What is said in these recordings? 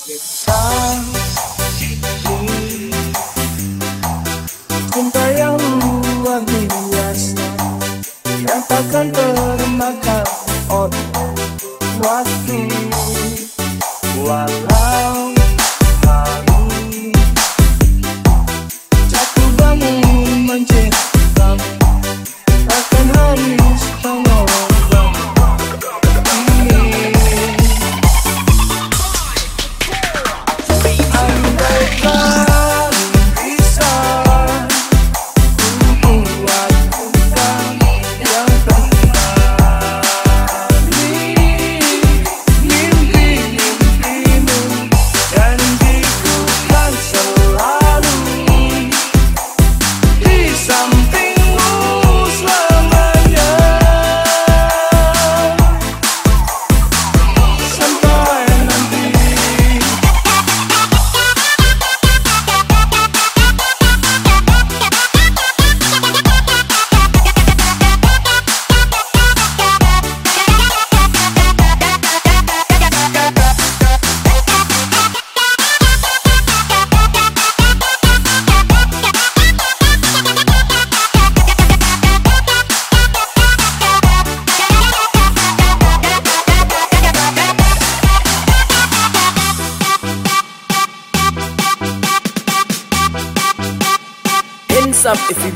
Ang hindi Kung kayang huwag nilas Napakanta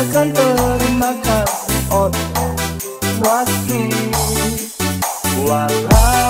akan terima kasih. On waktu walau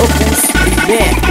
opus.